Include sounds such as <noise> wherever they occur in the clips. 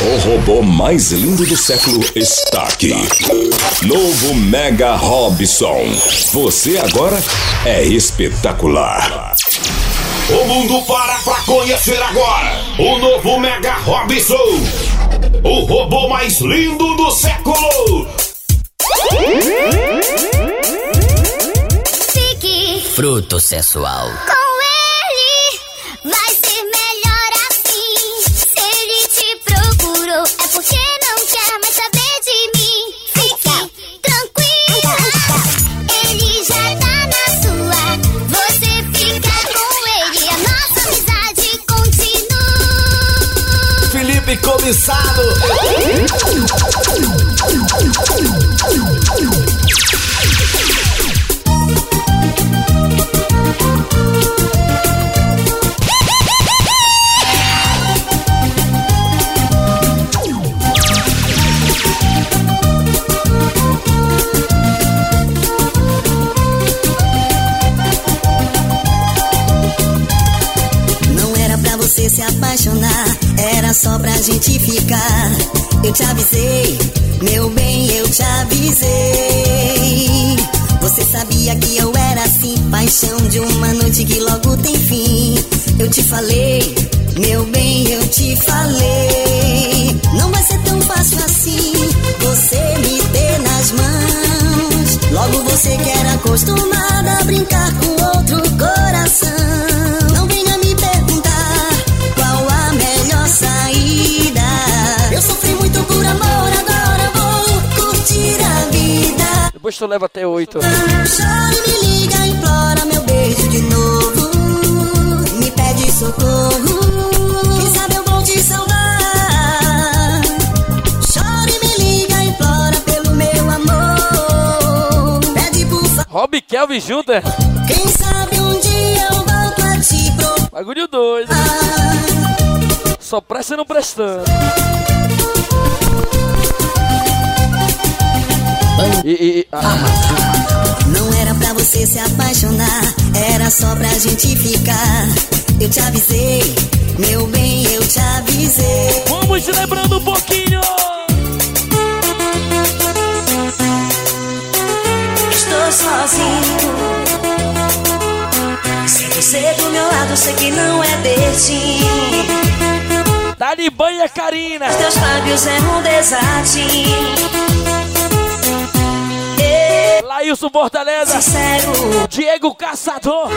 O robô mais lindo do século está aqui. Novo Mega Robson. Você agora é espetacular. O mundo para pra conhecer agora o novo Mega Robson. O robô mais lindo do século. Fique Fruto sensual. Porque não quer mais saber de mim. Fique tranquila, ele já tá na sua. Você fica com ele, a nossa amizade continua. Felipe Comissado. Gente ficar. Eu te avisei, meu bem, eu te avisei. Você sabia que eu era assim, paixão de uma noite que logo tem fim. Eu te falei, meu bem, eu te falei. Não vai ser tão fácil assim, você me ter nas mãos. Logo você que era acostumada a brincar com outro coração. Depois tu leva até oito. Chora e me liga, implora meu beijo de novo. Me pede socorro. Quem sabe eu vou te salvar. Chora e me liga, implora pelo meu amor. Pede por favor. Rob Kelvin Junta. Quem sabe um dia eu volto a te provar. Bagulho doido. Só presta não prestando. E, e, e- ah, Não era pra você se apaixonar, era só pra gente ficar. Eu te avisei, meu bem, eu te avisei. vamos lembrando um pouquinho. Estou sozinho. Sem você do meu lado, sei que não é destino. Dá-lhe banha, Karina. Teus lábios é um desatinho. Laílson Fortaleza. Sincero, Diego Caçador.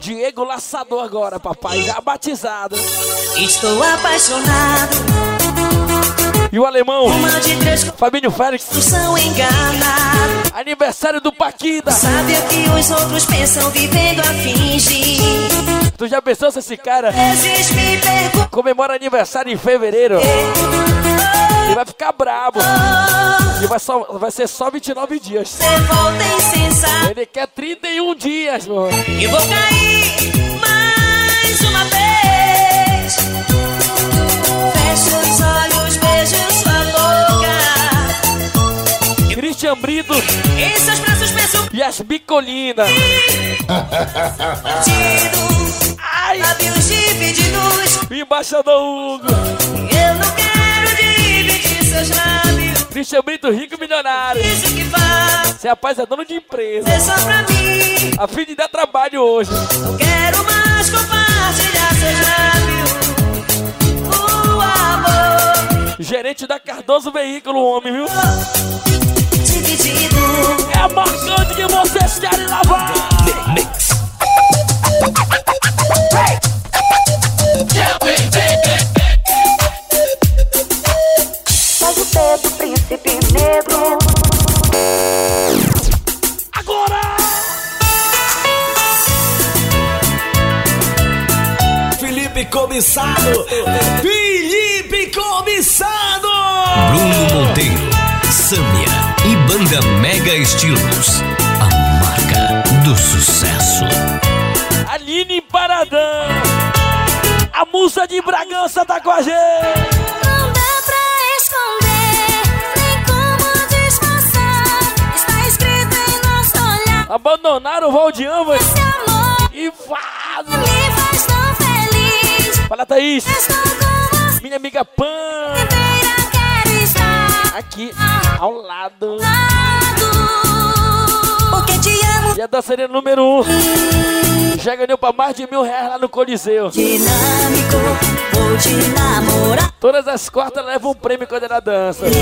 Diego Laçador agora, papai. Já batizado. estou apaixonado. E o alemão, Fabinho Félix. Aniversário do Paquida. Sabe o que os outros pensam vivendo a fingir? Tu já pensou se esse cara comemora aniversário em fevereiro? Ele vai ficar brabo. E vai, só, vai ser só 29 dias. Ele quer 31 dias, meu. e vou cair mais uma vez. Fecho os olhos, beijo sua boca. Christian Brito Em seus braços penso e as bicolinas. Ai, Lábios embaixador Hugo. Eu não quero seus lábios. Christian Brito, rico e milionário. Isso que faz Esse rapaz é dono de empresa. é só pra mim. A fim de dar trabalho hoje. Não quero mais compartilhar seus lábios. O amor Gerente da Cardoso Veículo, homem, viu? dividido. É a marcante que vocês querem lavar. Faz o pé do príncipe negro. Agora! Felipe Comissado. Felipe Comissado. Bruno Monteiro, Sâmia e Banda Mega Estilos. A marca do sucesso. Aline Paradão. A musa de Bragança tá com a gente. Abandonaram o Esse amor e vazam. me faz tão feliz. Fala, Thaís. Minha amiga Pan. aqui ao lado. Porque te amo E a dançarina número um. Já ganhou pra mais de mil reais lá no Coliseu. dinâmico. Vou te namorar. Todas as quartas levam um prêmio quando ela dança. Meu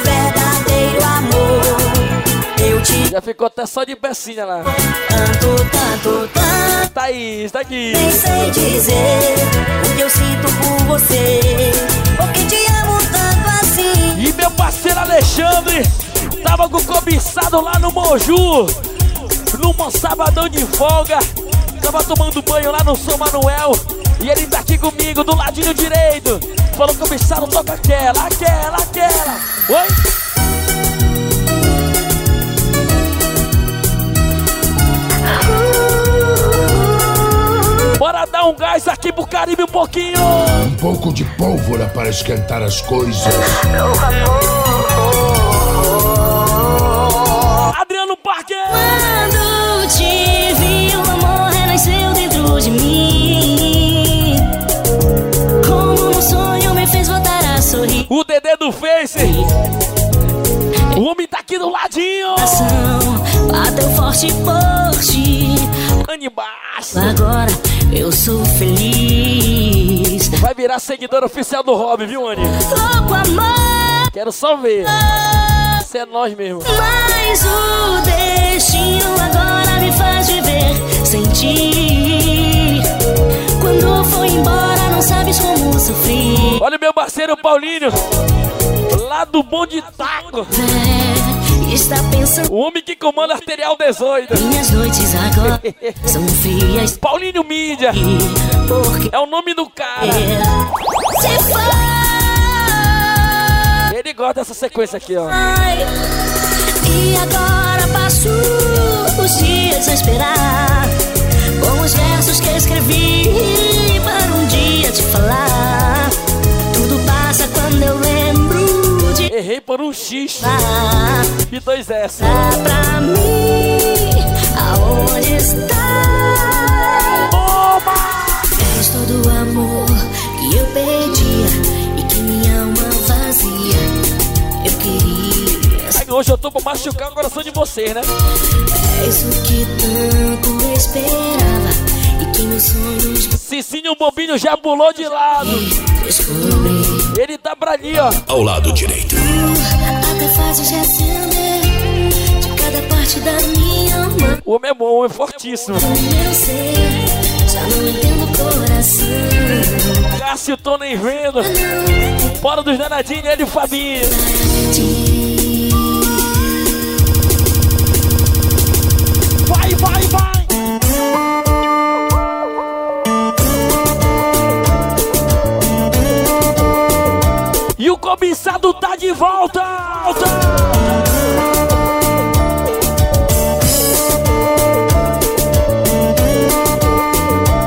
verdadeiro amor. Eu te Já ficou até só de pecinha lá. tanto, tanto, tanto. Thaís, tá aqui. Nem sei dizer o que eu sinto por você. Porque te amo tanto assim. E meu parceiro Alexandre tava com o cobiçado lá no Moju. Num sabadão de folga. Tava tomando banho lá no São Manuel. E ele tá aqui comigo, do ladinho direito. Falou cobiçado, toca aquela, aquela, aquela. Oi? Dar um gás aqui pro Caribe um pouquinho. Um pouco de pólvora para esquentar as coisas. Adriano Parque. Quando te vi, o amor renasceu dentro de mim. Como um sonho me fez voltar a sorrir. O Dedê do Face. O homem tá aqui do ladinho. Coração Bateu forte por ti. Animaço. Agora eu sou feliz. Vai virar seguidor oficial do Rob, viu, Anny? Louco amor, Quero só ver. Isso é nós mesmo. mas o destino agora me faz viver sem ti. Quando for embora, não sabes como sofri. Olha o meu parceiro Paulinho. Lá do Bom de Taco. É. O homem que comanda arterial 18. Minhas noites agora <laughs> são frias. Paulinho Mídia. Porque É o nome do cara. foi. Ele gosta dessa sequência aqui, ó. E agora passo os dias a esperar Com os versos que escrevi Para um dia te falar Tudo passa quando eu lembro Errei por um X e dois S. Dá pra mim aonde está És todo o amor que eu pedia E que minha alma vazia Eu queria Aí hoje eu tô pra machucar o coração de vocês, né? És o que tanto esperava e que meus sonhos Cicinho Bobinho já pulou de lado. Ele tá pra ali, ó. Ao lado direito. O homem é bom, o homem é fortíssimo. Cássio, tô nem vendo. Bora dos danadinhos, ele e o Fabinho. Cobiçado tá de volta.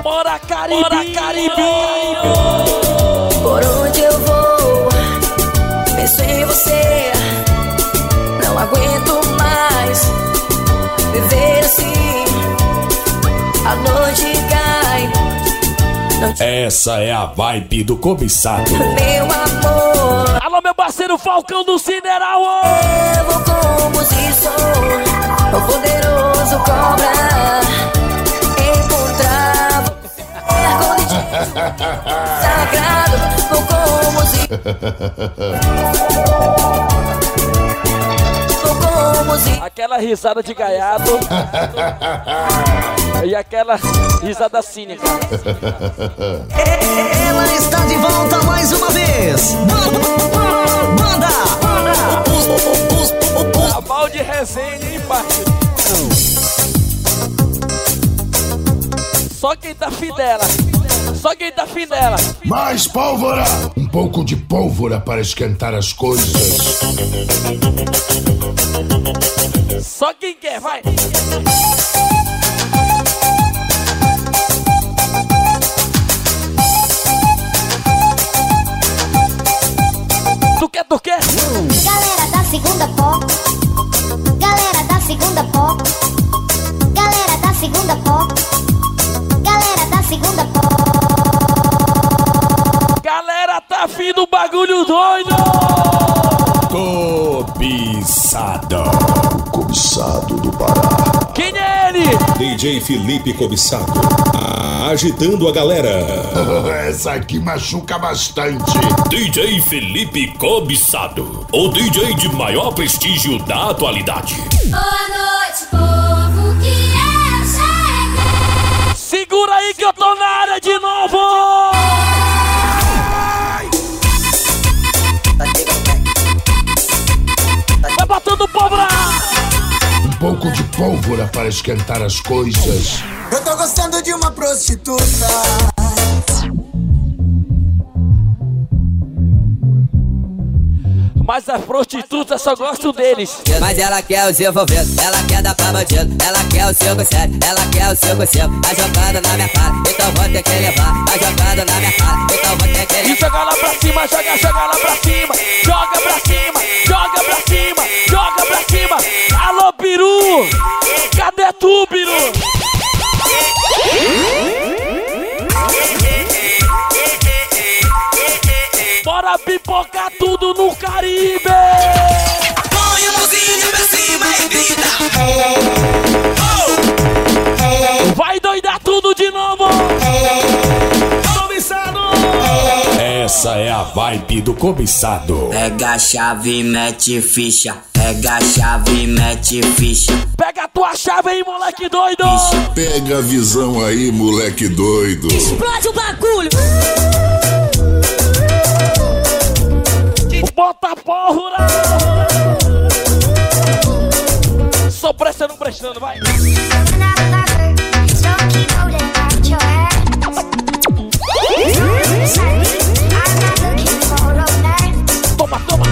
Bora, Caribe. Bora, Caribe. Por onde eu vou, penso em você. Não aguento mais viver assim. A noite Essa é a vibe do cobiçado. meu amor. Alô, meu parceiro Falcão do Cineral. Eu vou como se sou o poderoso cobra. Encontrar você escondido, sagrado. Vou como se. <laughs> Vou como se. Aquela risada de gaiato. <laughs> e aquela risada cínica. Ela está de volta mais uma vez. Manda! A mal de resenha, hein, parceiro? Só quem tá fidela. Só quem tá fidela. Mais pólvora! Um pouco de pólvora para esquentar as coisas. Só quem quer, vai. Quer? Galera da segunda pó. Galera da segunda pó. Galera da segunda pó. Galera da segunda pó. Galera, tá afim do bagulho doido! cobiçado. O cobiçado do Pará. Quem é? DJ Felipe Cobiçado. Agitando a galera. <laughs> Essa aqui machuca bastante. DJ Felipe Cobiçado, o DJ de maior prestígio da atualidade. Boa noite, povo, que eu cheguei. Segura aí que eu tô na área de novo! Pouco de pólvora para esquentar as coisas. Eu tô gostando de uma prostituta. Mas as prostitutas só gostam deles. Mas ela quer os envolvidos, ela quer dar pra bandido, ela quer o 5-7, ela quer o 5-5. Tá jogando na minha cara, então vou ter que levar. Tá jogando na minha cara, então vou ter que E levar. joga lá pra cima, joga, joga lá pra cima. Joga pra cima, joga pra cima, joga pra cima. Alô, peru! Cadê tu, peru? Bora pipocar tudo no Caribe! Põe a mãozinha pra cima e grita. Vai doidar tudo de novo! Cobiçado! Essa é a vibe do cobiçado. Pega a chave e mete ficha. Pega a chave e mete ficha. Pega a tua chave aí, moleque doido! Pega a visão aí, moleque doido. Explode o bagulho. Bota porra! Só prestando, prestando, vai! Toma, toma!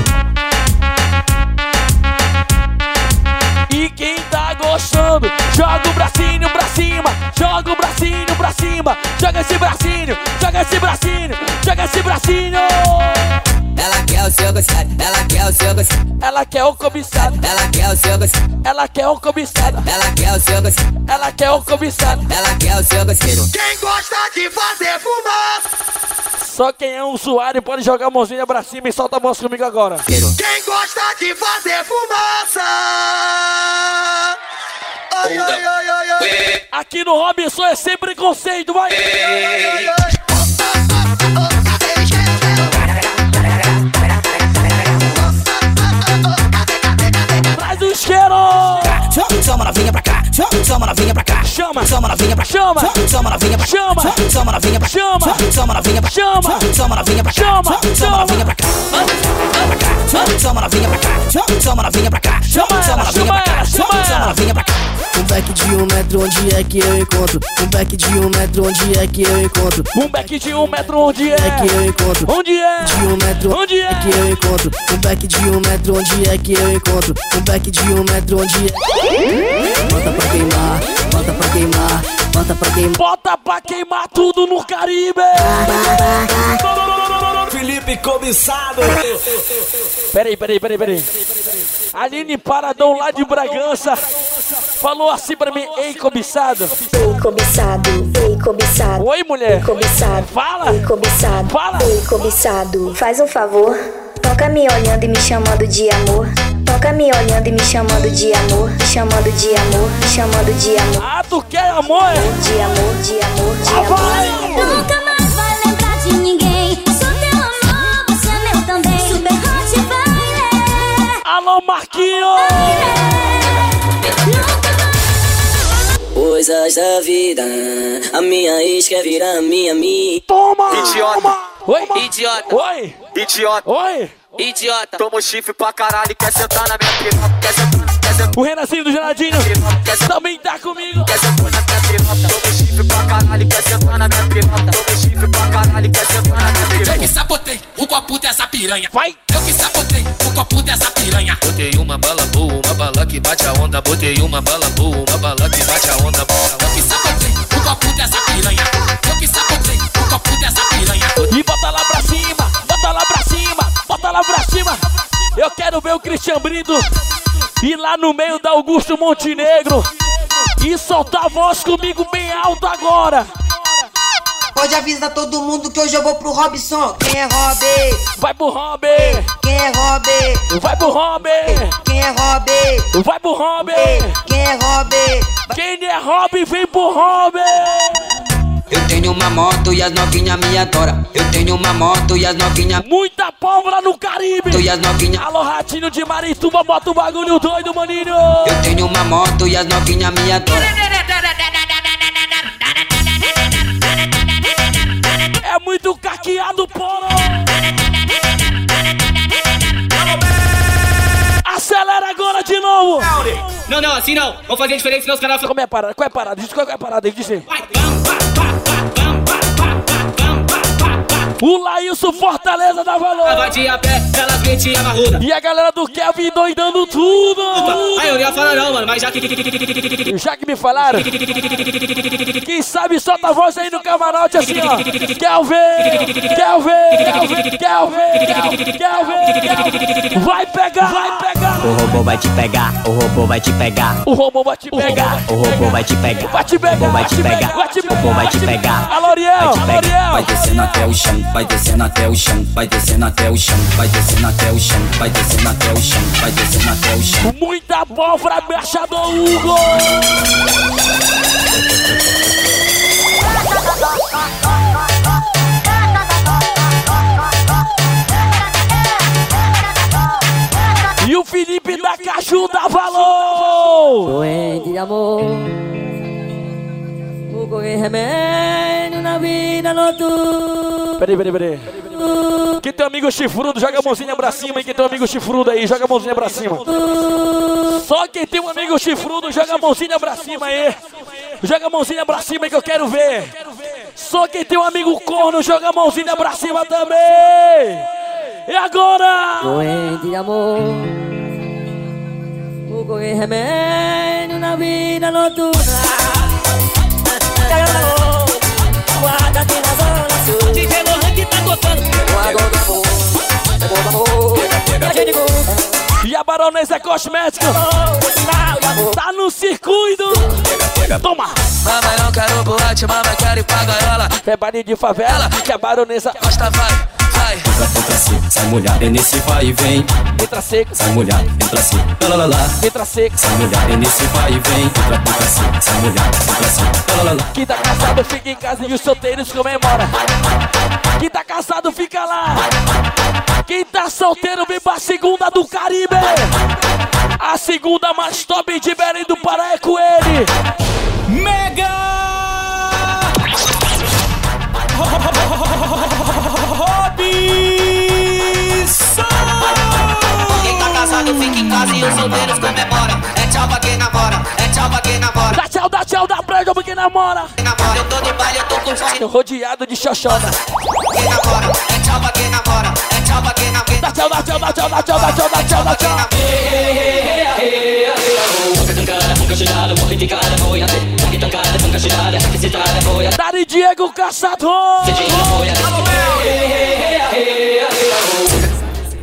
E quem tá gostando, joga o bracinho pra cima, joga o bracinho pra cima, joga esse bracinho, joga esse bracinho, joga esse bracinho! Ela quer o 5-7, ela quer o 5-7, Ela quer o cobiçado, ela quer o 5-7, ela quer o cobiçado, ela quer o 5-7, ela quer o cobiçado. ela quer o 5-7. Quem gosta de fazer fumaça? Só quem é um usuário pode jogar a mãozinha pra cima e solta a voz comigo agora. Quem gosta de fazer fumaça? Ai, ai, ai, ai, ai. Aqui no Robinson é sem preconceito, vai! Traz o isqueiro! Chama, chama novinha pra cá, chama, chama novinha pra cá. Chama! Chama novinha pra Chama! chama novinha pra. Chama! Chama novinha pra Chama! chama novinha pra. Chama! Chama novinha pra Chama! chama novinha pra cá. Pra cá, chama, novinha pra cá, chama, novinha pra cá. Chama novinha pra cá, chama novinha pra cá. Um back de um metro, onde é que eu encontro? Um back de um metro, onde é que eu encontro? Um back de um metro, onde é? É que eu encontro. Onde é? de um metro, Onde é? que eu encontro? Um back de um metro, onde é que eu encontro? Um back de um metro, onde é? Bota pra queimar, bota pra queimar, bota pra queimar. Bota pra queimar tudo no Caribe! Felipe Cobiçado. Peraí, peraí, peraí, peraí. Aline Paradão lá de Bragança falou assim pra mim, ei cobiçado. Ei, cobiçado, ei, cobiçado. Oi, mulher. Cobiçado. Fala. Ei, cobiçado. Fala. Ei, cobiçado. Faz um favor. Toca me olhando e me chamando de amor. Toca me olhando e me chamando de amor. Me chamando de amor. Me chamando de amor. Ah, tu quer amor? De amor, de amor, de Ah, amor. vai. Nunca mais vai lembrar de ninguém. Sou teu amor, você é meu também. Super hot vai, Alô, Marquinho! Coisas da vida, a minha ex quer virar minha amiga. Toma! Idiota. Toma. Oi? Idiota, Oi? idiota, Oi? idiota. Toma um chifre pra caralho, quer sentar na minha piroca, quer sentar, quer sentar, O Renancinho do Geladinho também tá comigo. quer sentar na minha piroca. Toma um chifre pra caralho, quer sentar na minha piroca. Toma um chifre pra caralho, quer sentar na minha piroca. Eu que sabotei o copo dessa piranha. Vai! Eu que sabotei o copo dessa piranha. Botei uma bala boa, uma bala que bate a onda. Botei uma bala boa, uma bala que bate a onda. Eu que sabotei o copo dessa piranha. Eu que sabotei o copo dessa piranha. E bota lá pra cima, bota lá pra cima, bota lá pra cima. Eu quero ver o Christian Brito ir lá no meio da Augusto Montenegro e soltar a voz comigo bem alto agora. Pode avisar todo mundo que hoje eu vou pro Robson. Quem é Rob? Vai pro Rob, Quem Quem é Rob? Vai pro Rob! Quem é Rob? Vai pro Rob! Quem é Rob? Quem é Rob, vem pro Rob! Eu tenho uma moto e as novinhas me adoram. Eu tenho uma moto e as novinhas. Muita pólvora no Caribe! E as novinhas. Alô, ratinho de Marituba, bota o bagulho doido, maninho! Eu tenho uma moto e as novinhas me adoram. É muito caqueado, polo! Acelera agora de novo! Não, não, assim não. Vamos fazer diferente, senão os caras... Como é a parada? Qual é a parada? Diz qual é a parada aí, diz aí. O Laílson Fortaleza da Valor! Vai de a pé, elas metem a marruda. E a galera do Kelvin doidando tudo! Aí eu ia falar não, mano, mas já que... Já que me falaram, quem sabe solta a voz aí no camarote assim, ó. Kelvin! Kelvin! Kelvin! Kelvin! Vai pegar! Vai pegar! O robô vai te pegar, o robô vai te pegar. O robô vai te pegar! O robô vai te pegar. Vai te pegar! O robô vai te pegar. Vai te O robô vai te pegar. A L'Oreal! A L'Oreal! Vai descendo até o chão, vai descendo até o chão, vai descendo até o chão, vai descendo até o chão, vai descendo até o chão, vai descendo até o chão. Muita pólvora, embaixador Hugo! E o Felipe da Caju da Valor! Doente de amor. Correr remédio na vida noturna. Peraí, peraí, peraí. Quem tem um amigo chifrudo, joga a mãozinha pra cima. E quem tem um amigo chifrudo aí, joga a mãozinha pra cima. Só quem tem um amigo chifrudo, joga a mãozinha pra cima aí. Joga a mãozinha pra cima que eu quero ver. Só quem tem um amigo corno, joga a mãozinha pra cima também. E agora? Doente de amor. Correr remédio na vida noturna. Guarda aqui na zona sul. DJ Lohan que tá tocando. Guarda do amor. É bom amor. E a baronesa cosmética tá no circuito. Toma! Mamãe não quero boate, mamãe quero ir pra gaiola. É baile de favela que a baronesa Costa vai, vai. Entra, entra assim, sai mulher, é nesse vai e vem. entra seca, Sai mulher, entra assim, lá lá lá. entra seca. Sai mulher, é nesse vai e vem. Entra, entra assim, sai mulher, entra assim, lá lá lá. Quem tá casado fica em casa e os solteiros comemora. Quem tá casado fica lá. Quem tá solteiro vem pra segunda do Caribe. A segunda mais top de Belém do Pará é com ele. Mega! Casado fica em casa e os solteiros comemoram. É tchau pra quem namora, é tchau pra quem namora. Dá tchau, dá tchau, dá pra quem namora. Quem namora, eu tô no baile, eu tô curtindo. Rodeado de xoxona. Quem namora, é tchau pra quem namora, é tchau pra quem namora. Dá tchau, dá tchau, dá tchau, dá tchau, dá tchau, dá tchau, dá tchau. Dari Diego Caçador.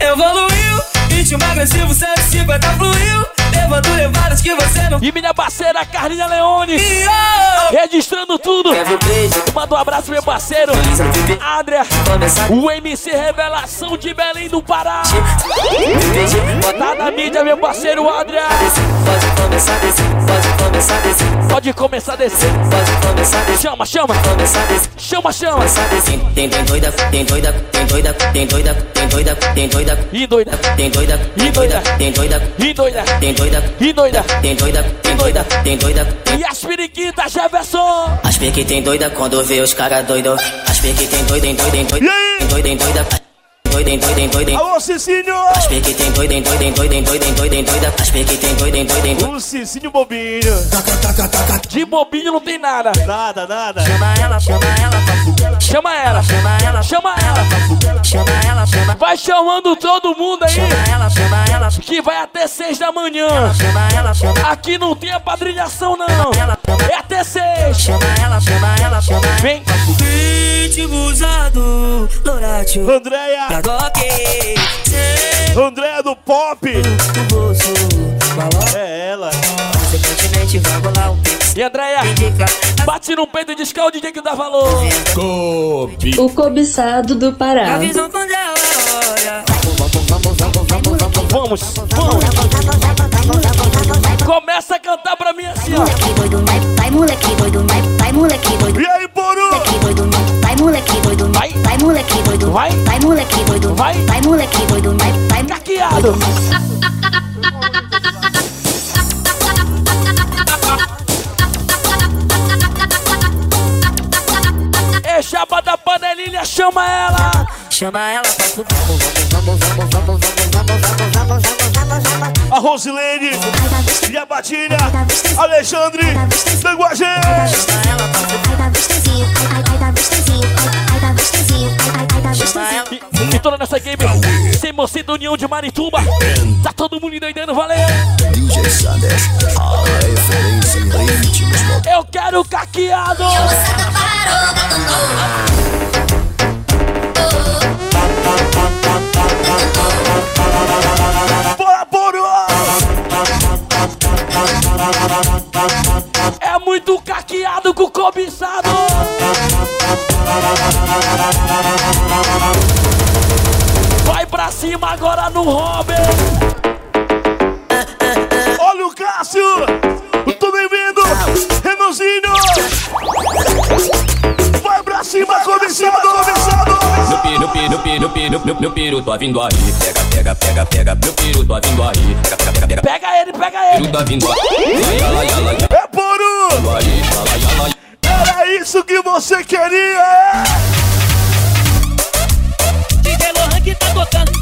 Evoluiu, ritmo agressivo 150 fluiu. Levando levadas que você não E minha parceira Carlinha Leone. Registrando tudo. Manda um abraço, meu parceiro. Adria. O MC Revelação de Belém do Pará. Tá na mídia, meu parceiro Adria. Pode começar a descer, pode começar a descer. Pode começar descer. Pode começar descer. Chama, chama. Chama, chama. Tem, tem doida, tem doida, tem doida, tem doida, tem doida, tem doida. E doida. Tem doida, E doida. tem doida, E doida. tem doida, E doida. tem doida, tem doida, tem doida. E as periquitas, Jefferson. As que tem doida quando vê os cara doido. As que tem doida, em doida, em doida, em doida, em doida. Doida, em doida, em doida, em Alô, Cicinho! As que tem doida, em doida, em doida, em doida, em doida. As que tem doida, em doida, em doida. O Cicinho Bobinho. De bobinho não tem nada. Nada, nada. Chama ela, chama ela fuder. Chama ela. Chama ela, Chama ela. fuder. Chama ela, chama Vai chamando todo mundo aí. Chama ela, chama ela, Que vai até seis da manhã. chama ela, chama Aqui não tem apadrinhação, não. É até seis. Chama ela, chama ela, chama ela. Vem. Ritmo usado, Loratio. Andréia. Andréia do Pop. É ela. Consequentemente, vai rolar um pix. E Andréia, bate no peito e diz que é o DJ que dá valor. Kobe. O cobiçado do Pará. A visão quando ela olha. Vamos, vamos, vamos, vamos, vamos. Começa a cantar pra mim assim, ó. Vai moleque doido, vai, moleque doido. E aí, Poru? Moleque doido, vai moleque doido, vai, vai moleque doido, vai, vai moleque doido, vai, vai moleque doido, vai, vai caqueado. É chapa da panelinha, chama ela. Chama ela vamos, vamos, vamos, vamos, vamos, vamos, vamos, vamos, vamos. A Rosilene e a Batilha, Alexandre, gente. E, e toda nessa game, sem mocinho da União de Marituba, tá todo mundo doidando, valeu! DJ Sanders, a referência em ritmos Eu quero caqueado! Bora, Muito caqueado com cobiçado! Vai pra cima agora no Robin! Olha o Cássio! Tô bem-vindo! Renanzinho! Vai pra cima, cobiçado, cobiçado! Meu piru, meu piru, meu piru, meu, meu piru, tô vindo aí. Pega, pega, pega, pega, meu piru, tô vindo aí. Pega, pega, pega, pega. Pega ele, pega ele! Piru tá vindo aí. É Poru! Era isso que você queria, é? DJ Lohan que tá tocando.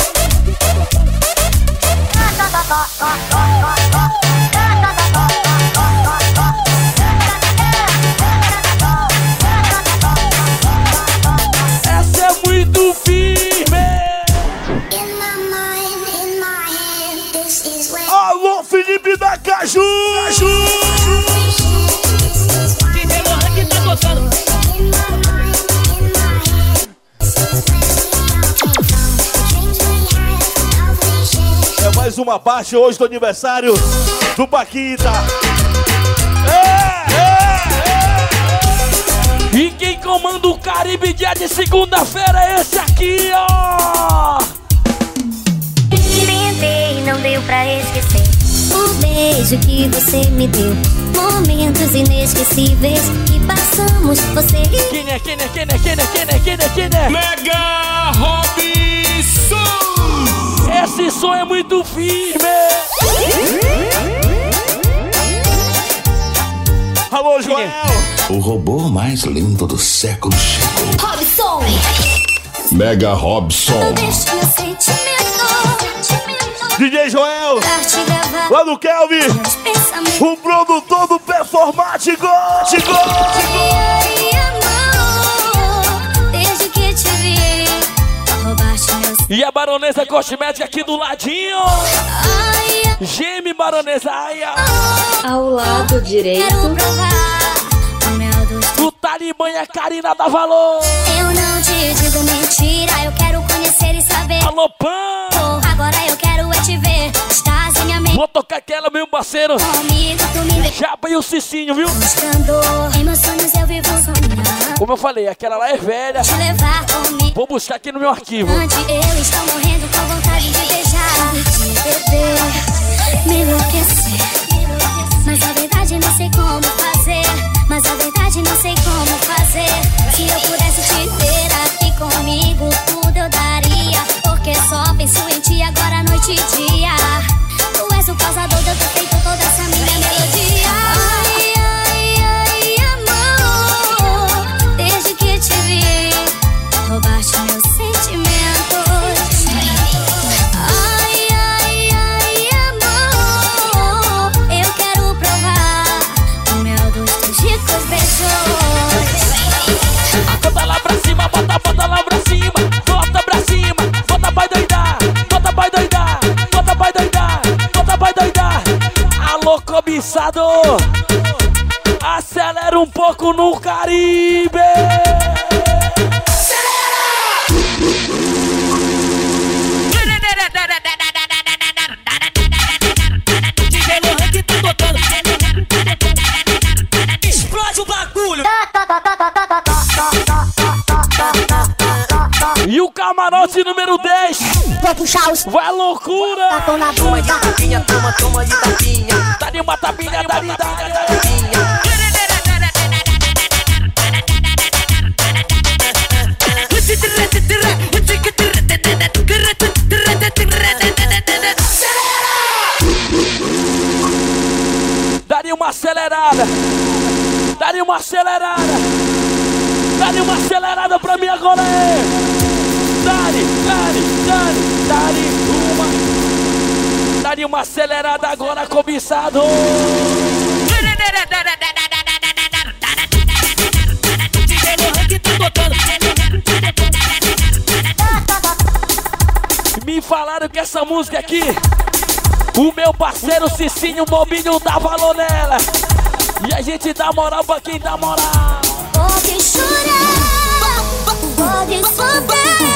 Essa é muito firme! Alô, Felipe da Caju! Caju! Tocando. É mais uma parte hoje do aniversário do Paquita. É, é, E quem comanda o Caribe dia de segunda-feira é esse aqui, ó! Tentei, não deu pra esquecer O beijo que você me deu Momentos inesquecíveis que passamos Você e Quem é, quem é, quem é, quem é, quem é, quem é, quem é? Mega Robinson! Esse som é muito firme! Alô, Joel! O robô mais lindo do século chegou. Robson Mega Robson. Deixa meu sentimento DJ Joel! Lá no Kelvin! O produtor do performático! Tico, E a baronesa cosmética aqui do ladinho! Geme, baronesa! Ai, ai. Ao lado direito. O Talibã e a Karina da Valor! Eu não te digo mentira, eu quero conhecer e saber. Alô, Pan! Agora eu quero Vou tocar aquela, meu parceiro! comigo, e o Cicinho, viu? eu. Como eu falei, aquela lá é velha. Vou buscar aqui no meu arquivo. Onde eu estou morrendo com vontade de beijar. E te beber, me enlouquecer. Mas a verdade não sei como fazer. Mas a verdade não sei como fazer. Se eu pudesse te ter aqui comigo, tudo eu daria. Porque só penso em ti agora, noite e dia. O causador de eu ter feito toda essa minha melodia. Ai, ai, ai, amor. Desde que te vi, roubaste meus sentimentos. Ai, ai, ai, amor. Eu quero provar o mel dos teus ricos beijos. Bota lá pra cima, bota, bota lá pra cima. Bota pra cima, bota vai doidar. Alô, cobiçado. Acelera um pouco no Caribe. DJ Lohan que tá. Explode o bagulho. Camarote número 10. Vou puxar os. Vai loucura. Tapão na Toma de tapinha, toma, toma de tapinha. Dá-lhe uma tapinha, dá-lhe, dá-lhe. Dá-lhe uma acelerada. Dá-lhe uma acelerada. Dá-lhe uma acelerada pra mim agora. é. Dá-lhe, dá-lhe, dá-lhe uma. Dá-lhe uma acelerada agora, cobiçado. Me falaram que essa música aqui, o meu parceiro Cicinho Bobinho dá valor nela. E a gente dá moral pra quem dá moral. Pode chorar, pode sofrer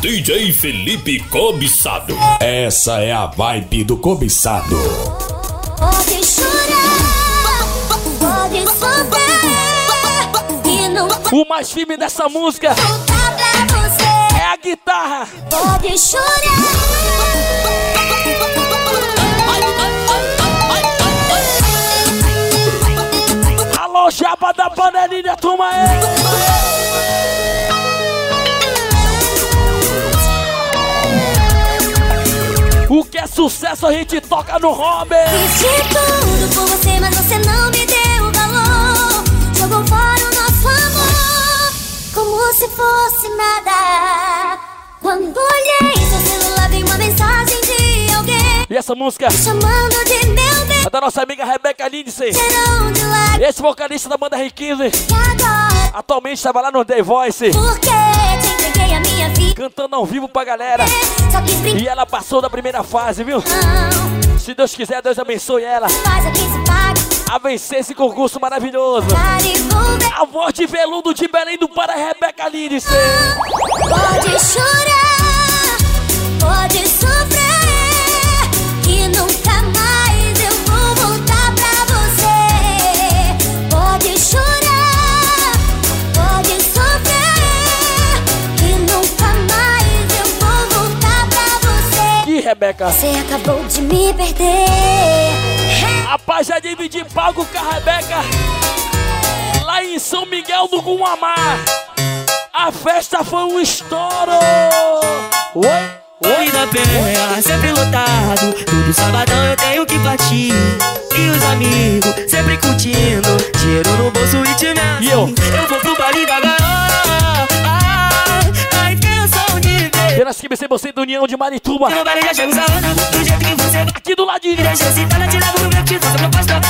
DJ Felipe Cobiçado. Essa é a vibe do cobiçado. Pode chorar, pode sofrer O mais firme dessa música é a guitarra. Pode chorar. Alô, japa da panelinha, turma aí. É sucesso a gente toca no hobby. Fiz de tudo por você, mas você não me deu valor. Jogou fora o nosso amor, como se fosse nada. Quando olhei seu celular, vi uma mensagem de alguém E essa música chamando de meu bem. é da nossa amiga Rebeca Lindsay. Esse vocalista da banda R15 que agora. atualmente lá no The Voice, Porque te cantando ao vivo pra galera. E ela passou da primeira fase, viu? Se Deus quiser, Deus abençoe ela a vencer esse concurso maravilhoso. A voz de veludo de Belém do para Rebeca Lindsay. Pode chorar, pode sofrer Rebeca? Você acabou de me perder. Rapaz, já dividi palco com a Rebeca lá em São Miguel do Guamá. A festa foi um estouro. Oi? Oi da penha, sempre lotado. Todo sabadão eu tenho que partir. E os amigos sempre curtindo. Dinheiro no bolso e te E eu? Eu vou pro baile da garoa. Ah. Pelas que vencer você do União de Marituba. Você Aqui do ladinho. Eu.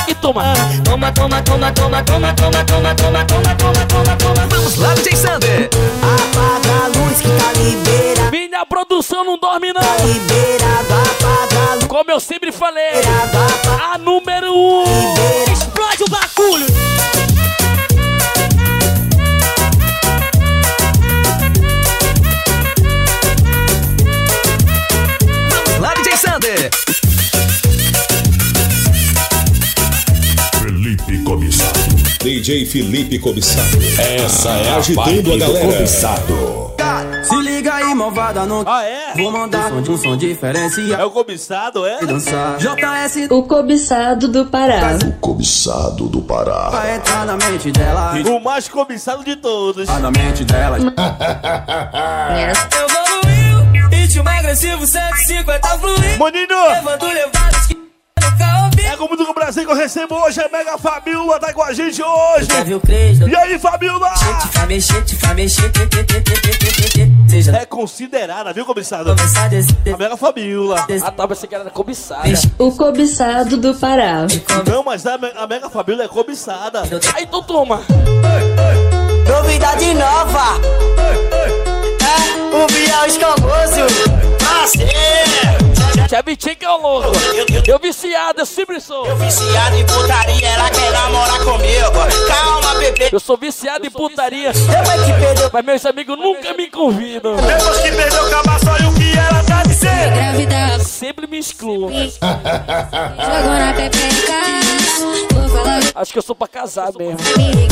E toma. Toma, toma, toma, toma, toma, toma, toma, toma, toma, toma, toma, toma. Vamos lá, DJ Sander. Apaga a luz que tá liberada. Minha produção não dorme não. Liberado, apaga a luz. Como eu sempre falei. A número um. Explode o bagulho. Sander. Felipe Cobiçado. DJ Felipe Cobiçado. Essa é a Agitando a galera. cobiçado. Se liga aí, malvada, não. Ah, é? Vou mandar um som, um som diferenciado. É o cobiçado, é? e dançar. JS O cobiçado do Pará. Cobiçado do Pará. vai entrar na mente dela. O mais cobiçado de todos. Tá na mente dela. <laughs> Evoluiu, ritmo agressivo, 150 fluindo. Boninho! Levando levadas que é com muito Brasil que eu recebo hoje É Mega Fabiola, tá com a gente hoje. E aí, Fabiola? É considerada, viu, cobiçada? A Mega Fabiola. A tá, pensei que era cobiçada. O cobiçado do Pará. Não, mas a Mega Fabiola é cobiçada. Aí, então toma. Novidade nova. Ei, ei o Bial escamoso. Tia Vitinho que é o louco. Eu viciado, eu sempre sou. Viciado em putaria, ela quer namorar comigo. Calma, bebê. Eu sou viciado em putaria. Depois que perdeu, Mas meus amigos nunca me convidam. Depois que perdeu o cabaço, olha o que ela tá dizendo. Grávida, Sempre me excluo. jogou na pepeca. Vou falar Acho que eu sou pra casar mesmo. Minha.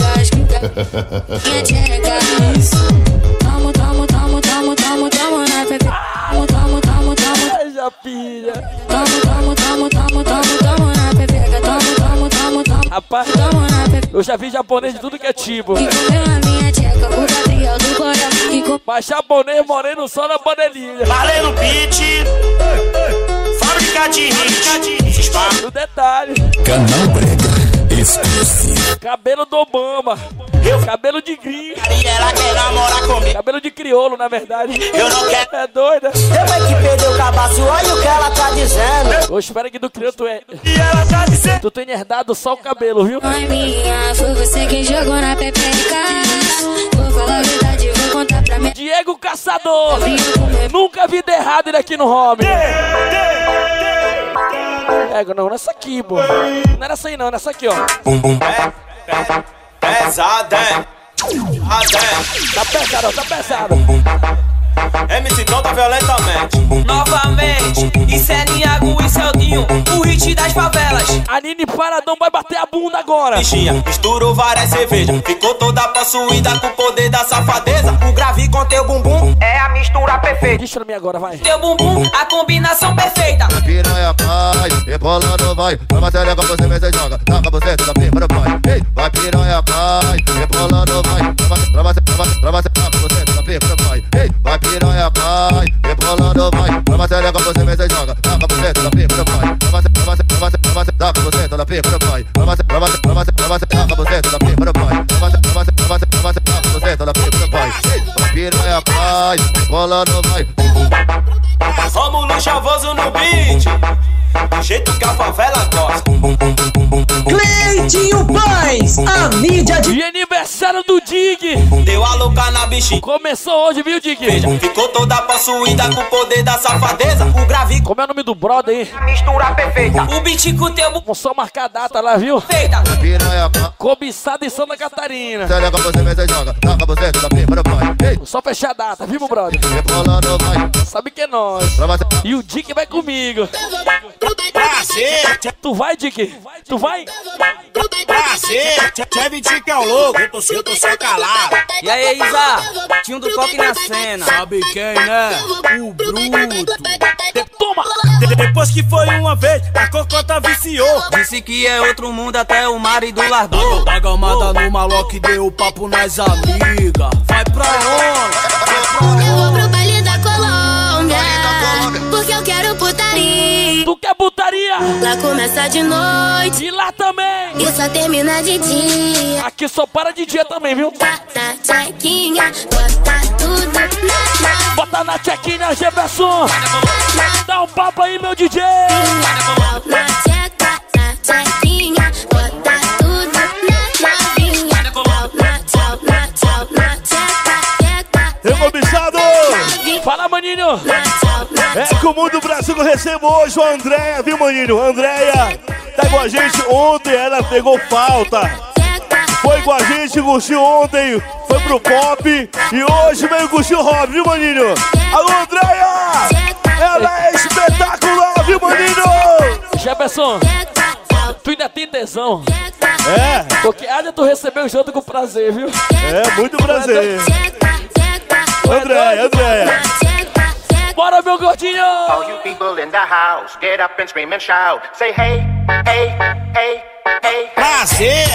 Tamo, tamo, tamo, tamo, tamo, tamo na pepe. Tamo, tamo, tamo, tamo. Ai, já pilha. Tamo, tamo, tamo, tamo, tamo, tamo na pepeca. Tamo, tamo, tamo, tamo. Rapaz, Tamo na eu já vi japonês de tudo que é tipo. E comeu a minha tcheca. O Gabriel do Borel. Com Mas japonês moreno só na panelinha. Valendo beat. Fábrica de hit. Dispara. No detalhe. Canal Brega. Cabelo do Obama. Cabelo de gringo. Ela quer namorar comigo. Cabelo de crioulo, na verdade. Eu não quero. É doida? Depois que perdeu o cabaço, olha o que ela tá dizendo. Ô, espera que do crioulo tu é. E ela tá dizendo. Tu tem herdado só o cabelo, viu? É minha, foi você quem jogou na pepeca. Vou falar a verdade, vou contar pra minha. Diego Caçador. Nunca vi de errado ele aqui no hobby. É, não, nessa aqui, pô. Não era essa aí, não, nessa aqui, ó. Bum, bum. Pesada, é. Pesada, é. Tá pesado, tá pesado. MC Tom tá violentamente. Novamente, isso é Niago e Celdinho, o hit das favelas. Aline Paradão vai bater a bunda agora. Bichinha, misturou várias cervejas. Ficou toda possuída com o poder da safadeza. O grave com teu bumbum é a mistura perfeita. Deixa pra mim agora, vai. Teu bumbum, a combinação perfeita. Piranha vai, rebolando vai. Vai matéria com você, mas você joga. Taca você, da prima do pai. Ei, vai piranha vai, rebolando vai. Pra você, pra você, pra você, taca você, da prima do pai. Ei, vai piranha vai, rebolando vai. Matéria com você, mas você joga. Taca você, da prima do pai. Pra você, pra você, pra você, pra você, taca você, da prima do pai. Pra você, pra você, pra você, pra você, taca você, da prima do pai. Pra você, pra você, pra você, pra você, taca você, da prima do pai. Piranha vai, rebolando vai. Rômulo chavoso no beat. Do jeito que a favela gosta. Cleitinho Paz, a mídia de. E aniversário do Dig. Deu a louca na bichinha. Começou hoje, viu, Dig? Veja, ficou toda possuída com o poder da safadeza. O grave Como é o nome do brother aí? mistura perfeita. O beat com teu Vamos só marcar a data lá, viu? feita. Piranha. Cobiçado em Santa Catarina. Só fechar a data, viu, meu brother? Sabe que é nós. Pra E o Dick vai comigo. Prazer, Tu vai, Dick? Tu vai? prazer. Chevy Dick é o louco. Eu tô, eu tô só calado. E aí, Isa? Tinha um do coque na cena. Sabe quem, né? O Bruto. Toma! De- Depois que foi uma vez, a cocota viciou. Disse que é outro mundo até o marido largou. A gamada no maloque deu papo nas amigas. Vai pra onde? Eu vou pro putaria. Tu quer putaria? Lá começa de noite E lá também. e só termina de dia. Aqui só para de dia também, viu? Bota chequinha, bota tudo na na Bota na chequinha, Jefferson. Dá um papo aí, meu DJ. na tcheca, na chequinha, Fala, maninho. É com o Mundo Brasil que eu recebo hoje a Andréia, viu, maninho? Andréia tá com a gente ontem, ela pegou falta. Foi com a gente, curtiu ontem, foi pro pop e hoje veio curtir o rock, viu, maninho? Alô, Andréia! Ela é espetacular, viu, maninho? Jefferson, tu ainda tem tesão. É, Porque haja tu recebeu junto com prazer, viu? é, muito prazer. Andréia, Andréia. Bora, meu gordinho! All you people in the house, get up and scream and shout. Say hey, hey, hey, hey. Prazer.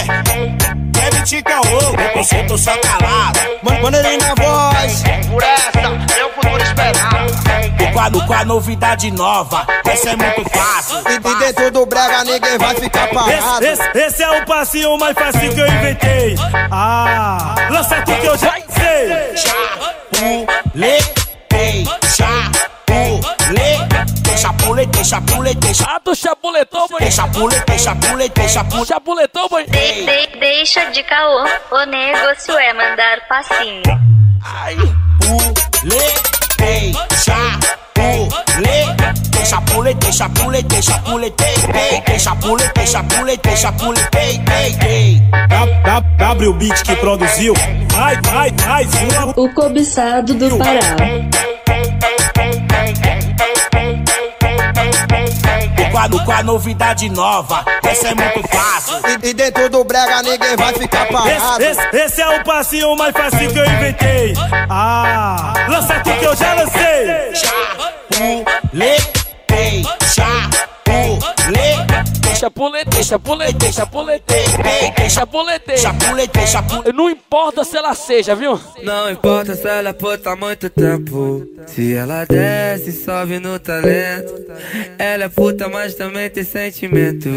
O louco. Eu tô só calado. Maneirinho na voz. Por essa, meu futuro esperado. O quadro com a novidade nova. Essa é muito fácil. E dentro do brega ninguém vai ficar parado. Esse, esse, esse é o passinho mais fácil que eu inventei. Ah, lança tudo que eu já sei. Chapuletei, chapuletei, chapuletei, chapuletei, Ah, tu chapuletou, mãe. chapuletei, chapuletei, chapuletei. Chapuletou, mãe. De- de- deixa de caô, o negócio é mandar passinho. Puletei, chapuletei, chapuletei, chapuletei, chapuletei, ei, chapuletei, chapuletei, chapuletei, ei, ei. W Beat que produziu, vai, vai, vai, uma. O cobiçado do Pará. Com a novidade nova. Essa é muito fácil. E, e dentro do brega ninguém vai ficar parado. Esse, esse, esse é o passinho mais fácil que eu inventei. Ah, lança aqui que eu já lancei. Chapuletei, chapuletei. Chapuletei, chapuletei, chapuletei, chapuletei, chapuletei, chapuletei. Não importa se ela seja, viu? Não importa se ela puta há muito tempo. Se ela desce, sobe no talento. Ela é puta, mas também tem sentimento.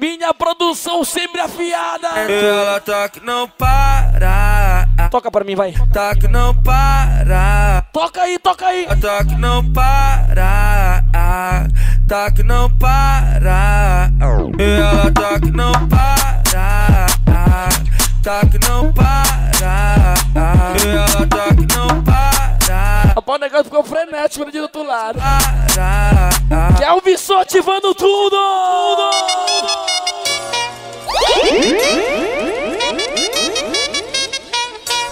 Minha produção sempre afiada. Ela toca, não para. Toca pra mim, vai. Toca, não para. Toca aí, toca aí. Toca, não para. Toca, não para. Ela toca, não para. Toca, não para. Ela toca, não para. Rapaz, o negócio ficou frenético ali do outro lado. Que é o Vissou ativando tudo!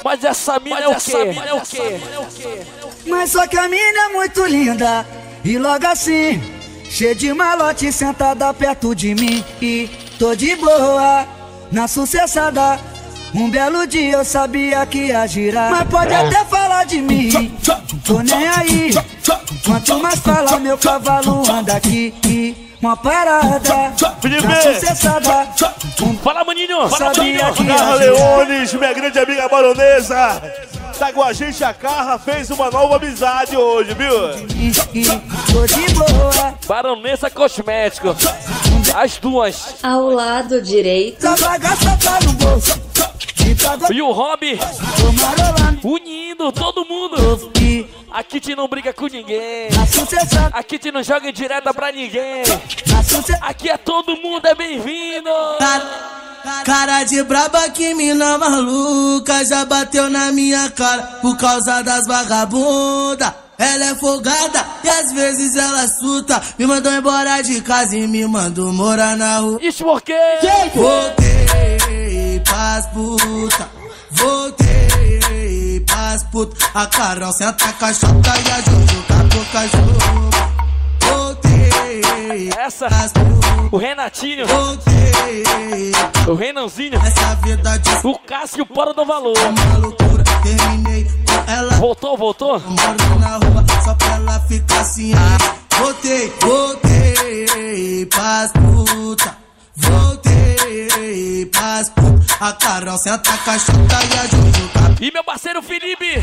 Mas essa mina é o quê? É o quê? Mas só que a mina é muito linda E logo assim Cheia de malote sentada perto de mim. E tô de boa Na sucessada. Um belo dia eu sabia que ia girar. Mas pode até falar de mim. Tô nem aí. Quanto mais fala meu cavalo anda aqui. e uma parada Felipe! na sucessada. Fala, maninho! Carla ia girar. Leones, minha grande amiga baronesa. Tá com a gente, a Carla fez uma nova amizade hoje, viu? Tô de boa Baronesa Cosmético. As duas. Ao lado direito. E o Rob unindo todo mundo. A Kitty não briga com ninguém. A Kitty não joga direta pra ninguém. Aqui é todo mundo, é bem-vindo. Cara de braba que mina maluca Já bateu na minha cara por causa das vagabunda. Ela é folgada e às vezes ela suta Me mandou embora de casa e me mandou morar na rua. Isso por quê? Voltei pras puta. Voltei pras puta. A Carol senta a caixota e a Jojo tá com cachorro Essa, o Renatinho, o Renanzinho, o Cássio Pora do Valor. Voltou, voltou? Moro na rua só pra ela ficar assim aí. Voltei, voltei pras puta. Voltei pras puta A Carol senta a caixota e a tá E meu parceiro Felipe,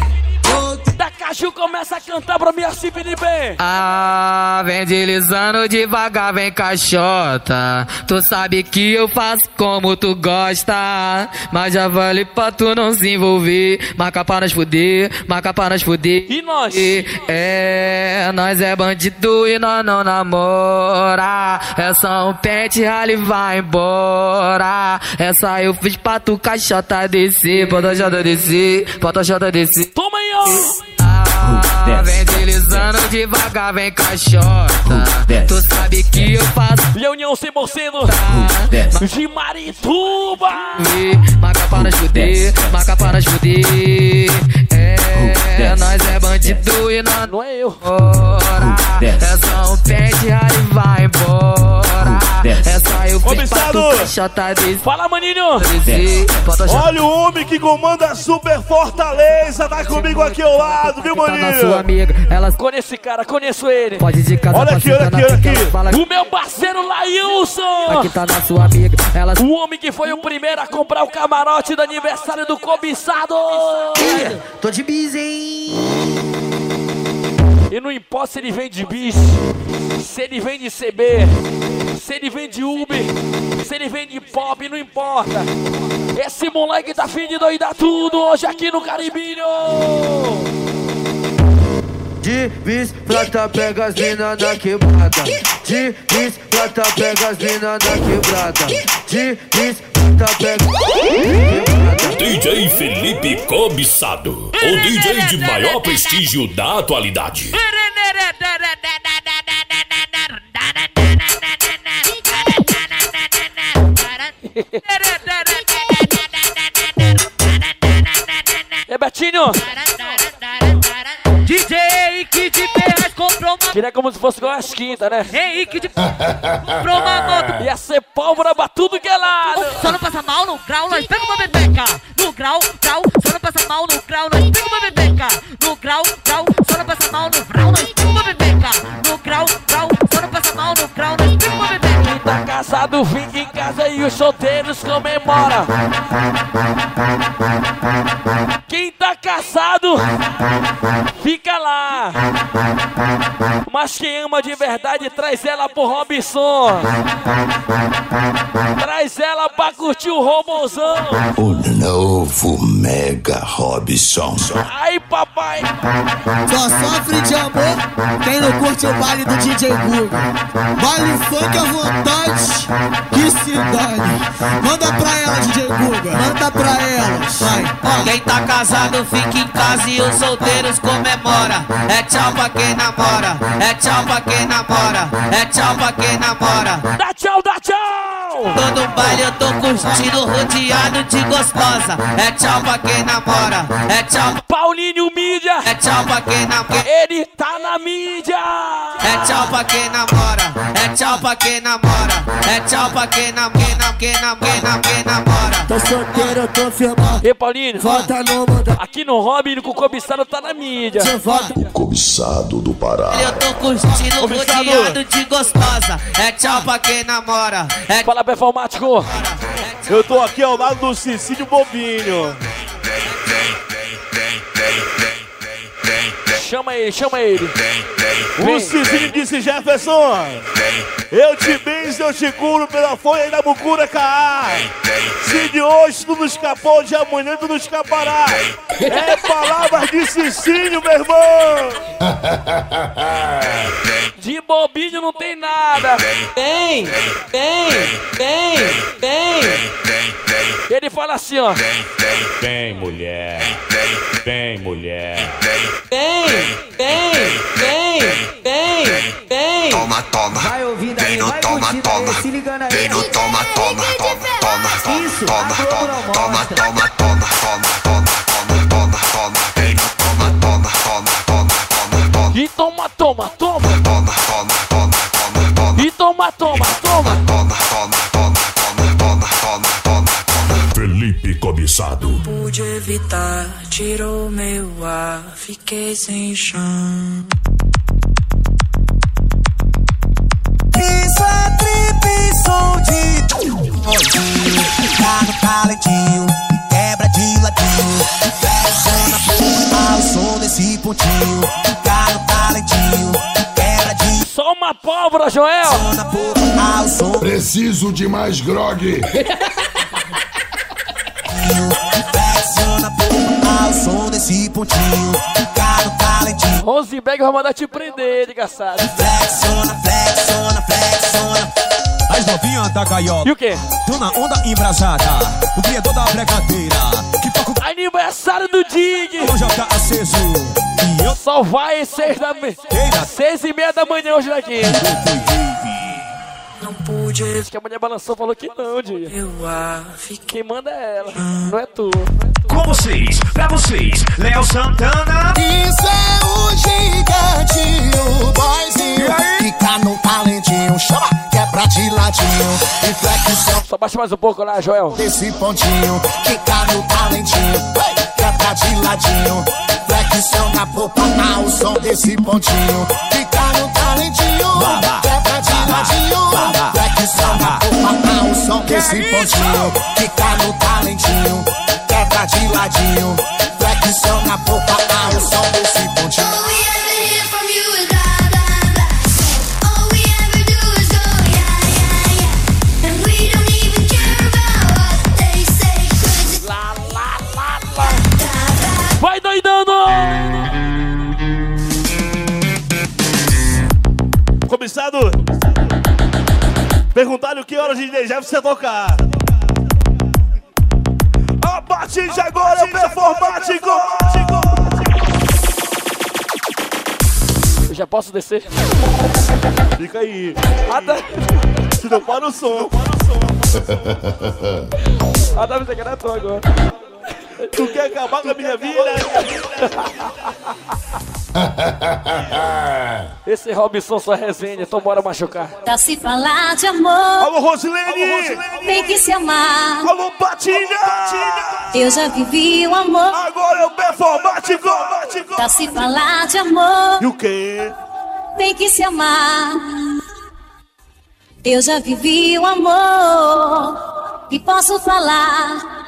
da Caju começa a cantar pra mim assim, Felipe. Ah, vem deslizando devagar, vem caixota. Tu sabe que eu faço como tu gosta. Mas já vale pra tu não se envolver. Marca pra nós fuder, marca pra nós fuder. E nós? É, nós é bandido e nós não namora. É só um pente, rally vai embora. Essa eu fiz pra tu caixota descer. Bota jota descer, bota jota descer. Toma aí, ó. Ah, vem deslizando devagar, vem caixota. Tu sabe que eu faço. E a União sem morceno de Marituba. Nós fuder, marca pra nós fuder. É, nós é bandido e nós não é eu. Ora, é só um pente, aí vai embora. Essa eu fiz pra tu. Fala, maninho. Olha o homem que comanda a Super Fortaleza, tá comigo aqui ao lado, viu, Na sua maninho? amiga, ela Conheço esse cara, conheço ele. pode ir de casa Olha aqui, olha aqui, olha aqui. O meu parceiro Lailson. que tá na sua amiga, ela O homem que foi o primeiro a comprar o camarote do aniversário do cobiçado. Tô de bis, hein? E não importa se ele vem de bis, se ele vem de CB, se ele vem de Uber, se ele vem de pop, não importa. Esse moleque tá afim de doidar tudo hoje aqui no Caribinho. De bis, prata, pega as mina na quebrada. De bis, prata, pega as mina na quebrada. De bis, prata, pega. DJ Felipe Cobiçado, o DJ de maior prestígio da atualidade. <laughs> É Betinho. DJ que de Ferraz comprou uma Queria como se fosse igual as quintas, né? Henrique de comprou uma moto. <laughs> Ia ser pólvora pra tudo que é lado. Só não passa mal no grau, nós pega uma bebeca. No grau, casa e comemora. Quem tá casado fica lá. Mas quem ama de verdade traz ela pro Robson. Traz ela pra curtir o robozão. O novo Mega Robson. Ai, papai. Só sofre de amor quem não curte o baile do DJ Google. Baile funk à vontade, que se dane. Manda pra ela, DJ Google, manda pra ela. Vai, Quem tá casado fica em casa e os solteiros comemora. É tchau pra quem namora, é tchau pra quem namora, é tchau pra quem namora. Dá tchau! Todo baile eu tô curtindo, rodeado de gostosa. É tchau pra quem namora, é tchau. Paulinho Mídia, é tchau pra quem namora. Ele tá na mídia. É tchau pra quem namora, é tchau pra quem namora, é tchau pra quem namora, quem nam- quem nam- quem nam- quem namora. Tô solteiro, eu tô firmão. Ei, Paulinho, Volta no mundo. aqui no Hobby, com o cobiçado tá na mídia. O cobiçado do Pará. Eu tô curtindo, Cobiçado. rodeado de gostosa. É tchau pra quem namora, é Fala, performático. Eu tô aqui ao lado do Cicílio Bobinho. Chama ele, chama ele. O Cicinho disse Jefferson. Eu te benzo, eu te curo pela folha da bucura cá. Se de hoje tu não escapou, de amanhã tu não escapará. É palavras de Cicinho, meu irmão. <laughs> De bobinho não tem nada. Vem, vem, vem, vem. Ele fala assim, ó. Vem, mulher. Vem, mulher. Vem, vem, vem, vem, vem. Toma, toma. Vai ouvindo aí, vai toma, toma. se ligando aí. Vem no toma, toma, toma, toma, Isso, toma, toma, não toma, toma, toma, toma, toma, toma, toma, toma. Vem no toma, toma, toma, toma, toma, toma. E toma, toma, toma. Toma, toma, toma, toma, toma. Toma, toma, toma. Toma, toma, toma, toma, toma, toma, toma. Felipe Cobiçado. Pude evitar, tirou meu ar, fiquei sem chão. Isso é trip som de Modinho, tá no talentinho Quebra de ladinho Flexiona porra ao som desse pontinho Tá no talentinho uma pólvora, Joel. Preciso de mais grog. Som desse pontinho no talentinho Rosenberg vai mandar te prender, desgraçado. Flexiona, flexiona, flexiona As novinhas da gaiola. E o quê? Tô na onda embrasada. O criador da brincadeira. Que toca o Aniversário do Dig. já tá aceso. E eu Só vai seis da seis e meia da manhã hoje daqui. Não pude. Que a mulher balançou falou que não, ar, Quem manda é ela, não é tu. Com vocês, pra vocês, Léo Santana. Isso é o gigante, o boyzinho. Fica no talentinho, chama, quebra de ladinho. E flexão Só baixa mais um pouco lá, Joel. desse pontinho. Fica no talentinho, ei, quebra de ladinho Flexão na popa, ao som desse pontinho. Fica no talentinho, quebra de ladinho. Flexão na popa, ao som desse pontinho. Fica no talentinho, quebra de ladinho. Flexão na popa, ao som desse pontinho Vai doidando! Cobiçado. Perguntaram que horas de DJ você tocar. A partir de agora é performático. Eu já posso descer? Fica aí. Ah, tá. Se não para o som. Ah, tá a tua agora. Tu quer acabar com a minha vida? <laughs> Esse Robson só resenha, então bora machucar. Pra se falar de amor. Alô, Rosilene! Tem que se amar. Alô, Patinha! Eu já vivi o amor. Agora é o performático! Pra se falar de amor. E o quê? Tem que se amar. Eu já vivi o amor. E posso falar.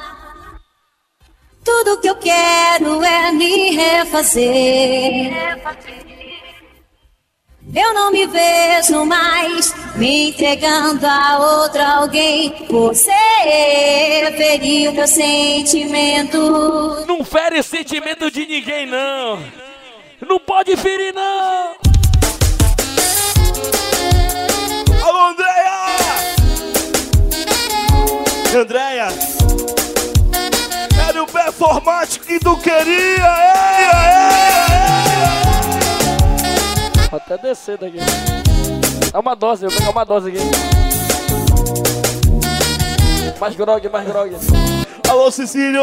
Tudo que eu quero é me refazer. Eu não me vejo mais me entregando a outra alguém. Você feriu meu sentimento. Não fere sentimento de ninguém, não. Não pode ferir, não. Alô, Andréia! Andréia! Performático que tu queria! Ei, Vou até descer daqui. Dá uma dose, eu vou pegar uma dose aqui. Mais grog, mais grog. Alô, Cecílio!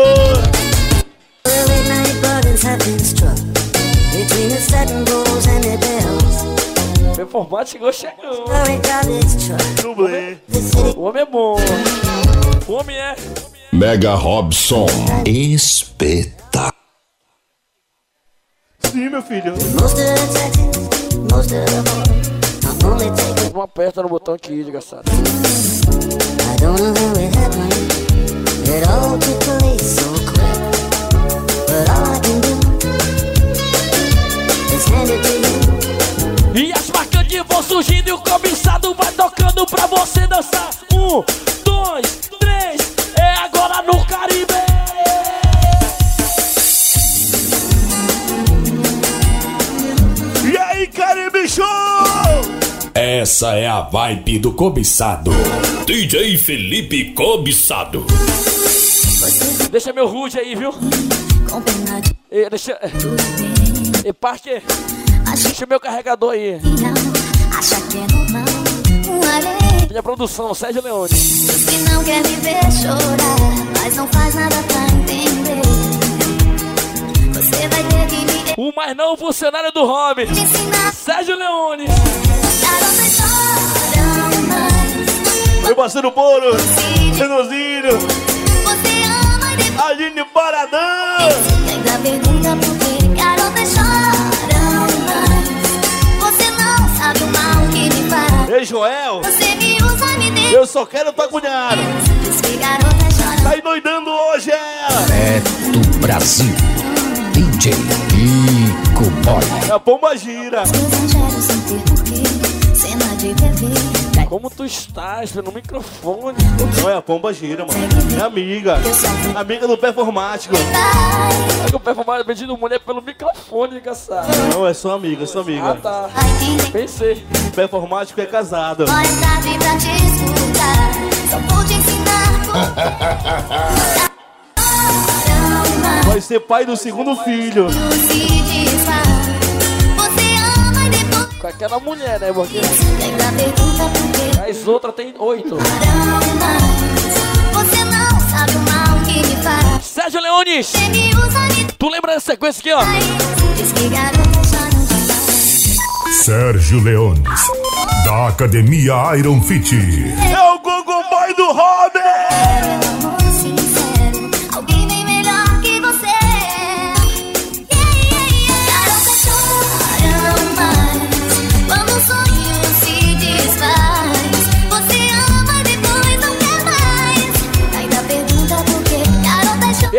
Performático chegou. Truck. Dublê. O homem é bom. O homem é. Mega Robson. Espetáculo. Sim, meu filho. Não aperta no botão aqui, desgraçado. I don't know how it happened. It all took place so quick. But all I can do is hand it to you. E as marcadinhas vão surgindo e o cobiçado vai tocando pra você dançar. Um, dois, Show! Essa é a vibe do cobiçado. DJ Felipe Cobiçado. Deixa meu rude aí, viu? E, deixa. E Parque, deixa meu carregador aí. Acha que é normal Minha produção, Sérgio Leone. que não quer me ver chorar, mas não faz nada pra entender. Você vai ter que O mais não funcionário do hobby, Sérgio Leone. Meu parceiro Boro, Renozinho, Você ama depois Aline Paradão. ainda pergunta por quê. Garotas choram mais. Você não sabe o mal que me faz. Ei, Joel, Você me usa me deixa. eu só quero tua cunhada. Tá endoidando hoje, ela. Beto Brasil. DJ Ico Boy. É a pomba gira. Como tu estás no microfone? Não é a pomba gira, mano. É amiga. Amiga do performático. É que o performance pedindo mulher pelo microfone, engraçado. Não, é sua amiga, sua Ah, amiga. tá. Pensei. O performático é casado. Olha tarde pra te escutar. Só vou te ensinar. <laughs> Vai ser pai do segundo filho. Com aquela mulher, né? Porque ainda pergunta por quê. as outras tem oito. Sérgio Leones, tu lembra dessa sequência aqui, ó? Sérgio Leones. Da Academia Iron Fit. É o Gogo Boy do Robin.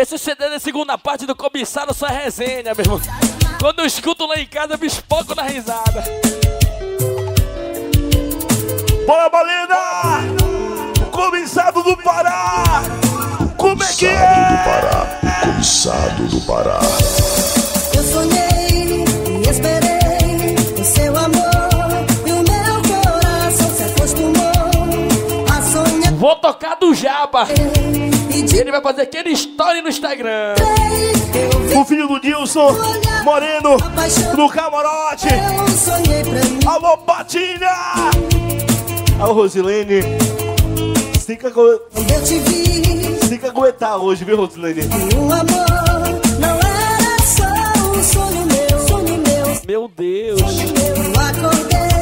Esse CD da segunda parte do Cobiçado só é resenha, meu irmão. Quando eu escuto lá em casa, eu me espoco na risada. Bora, Balena! Cobiçado do Pará! Como é que é? Pará. Cobiçado do Pará. Eu sonhei e esperei o seu amor e o meu coração se acostumou a sonhar. Vou tocar do Jaba. Ele vai fazer aquele story no Instagram. O filho do Dilson Moreno no camarote. Alô, Patinha! Alô, Rosilene. Vi, tem que aguentar hoje, viu, Rosilene? o amor não era só um sonho meu, sonho meu. Meu Deus. Eu acordei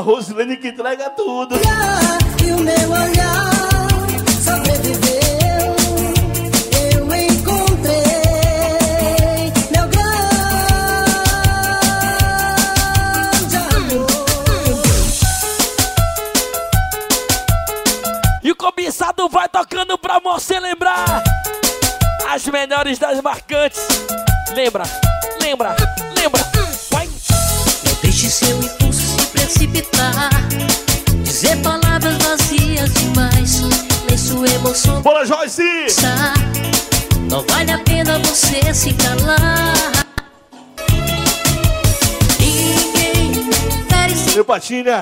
A Rosilene que entrega tudo. E o meu olhar sobreviveu. Eu encontrei meu grande amor. E o cobiçado vai tocando pra você lembrar as melhores das marcantes. Lembra, lembra, lembra. Precipitar. Dizer palavras vazias demais. Nem sua emoção. Bora, Joyce! Não vale a pena você se calar. Meu patinha.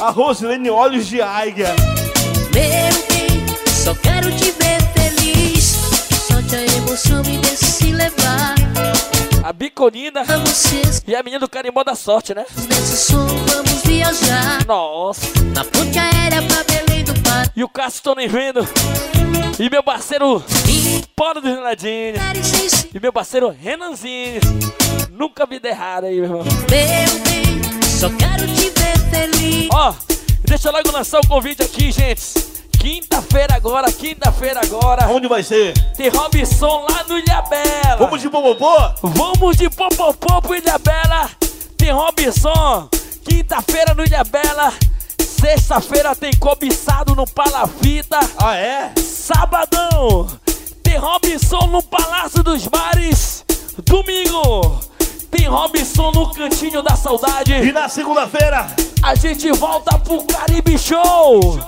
A Rosilene Olhos de Águia. meu bem. Só quero te ver feliz. Solte a emoção e deixe se levar. A biconina e a menina do carimbó da sorte, né? Nesse som vamos viajar. Nossa. Na ponte aérea pra Belém do Pará. E o Cássio tô nem vendo. E meu parceiro Paulo do Renadinho. E meu parceiro Renanzinho. Nunca vi der errado aí, meu irmão. Meu bem, só quero te ver feliz. Ó, deixa eu logo lançar o convite aqui, gente. Quinta-feira agora, quinta-feira agora. Onde vai ser? Tem Robson lá no Ilhabela. Vamos de Popopô? Vamos de Popopô pro Ilhabela. Tem Robson. Quinta-feira no Ilhabela. Sexta-feira tem cobiçado no Palafita. Ah, é? Sabadão. Tem Robson no Palácio dos Mares. Domingo. Tem Robson no Cantinho da Saudade. E na segunda-feira? A gente volta pro Caribe Show.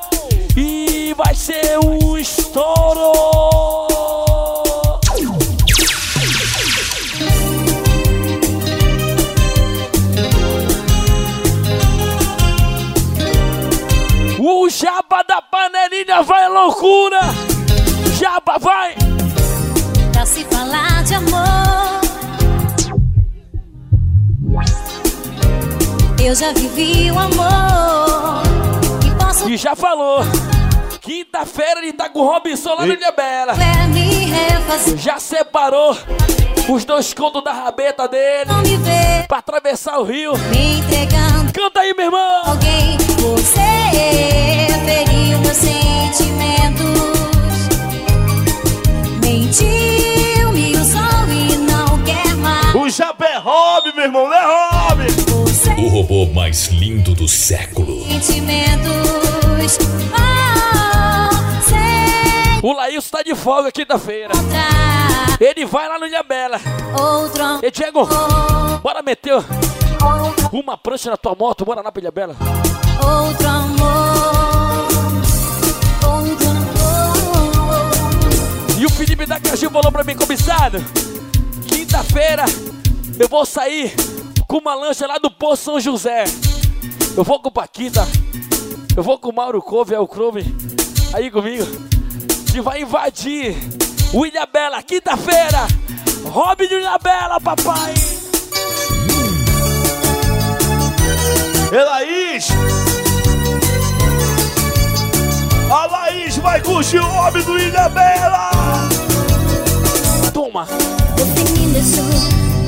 E vai ser um estouro. O Jaba da panelinha vai loucura. Jaba vai. Pra se falar de amor. Eu já vivi o amor. E E já falou. Quinta-feira ele tá com o Robson lá no Ilhabela. até me refazer. Já separou os dois contos da rabeta dele. Pra atravessar o rio. me entregando. Canta aí, meu irmão. Alguém, você feriu meus sentimentos. Mentiu, me usou e não quer mais. O Japa é Rob, meu irmão, não é Rob! O robô mais lindo do século. Sentimentos. Oh, O Laílson tá de folga quinta-feira. Ele vai lá no Ilhabela. outro Ei, Diego, bora meter uma prancha na tua moto, bora lá pra Ilhabela. outro amor. Outro amor. E o Felipe da Caju falou pra mim, cobiçado. Quinta-feira eu vou sair com uma lancha lá do Poço São José. Eu vou com o Paquita. Eu vou com o Mauro Couve, é o Crove. Aí comigo. Que vai invadir o Ilhabela, quinta-feira. Robin de Ilhabela, papai. E Laís! A Laís vai curtir o homem do Ilha Bela! Toma!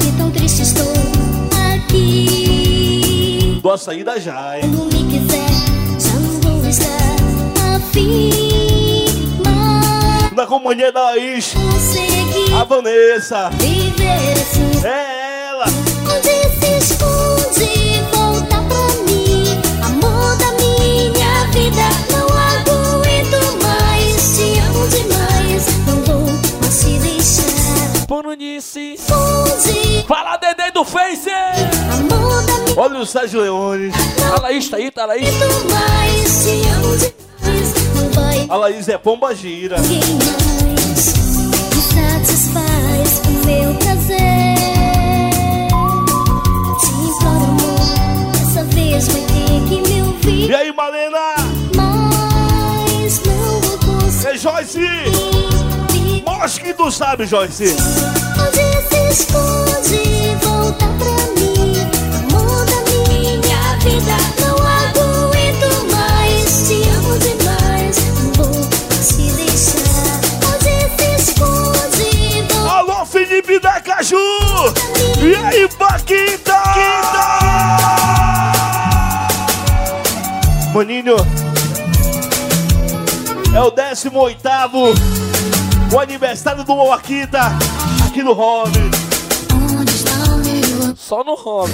E tão triste estou aqui. Do açaí da Jai. Quando me quiser, já não vou estar afim. Mas Na companhia da Laís, consegui a Vanessa. viver assim. É ela! Onde se esconde, volta pra mim. Amor da minha vida, não aguento mais. Te amo demais, não vou mais te deixar. Por onde disse. Esconde, Fala, Dedé do Face! Olha o Sérgio Leone. A Laís tá aí, tá Laís? A Laís é pomba gira. ninguém mais. Me satisfaz o meu prazer. Te imploro, amor, dessa vez vai ter que me ouvir. E aí, Malena? Mostra que tu sabe, Joyce! Onde se esconde, volta pra mim. Amor da minha vida, não aguento mais. Te amo demais, vou te deixar. Onde se esconde, volta Alô, Felipe da E aí, Paquita? Maninho, é o 18 o aniversário do Moaquita aqui no Hobby. Só no estar.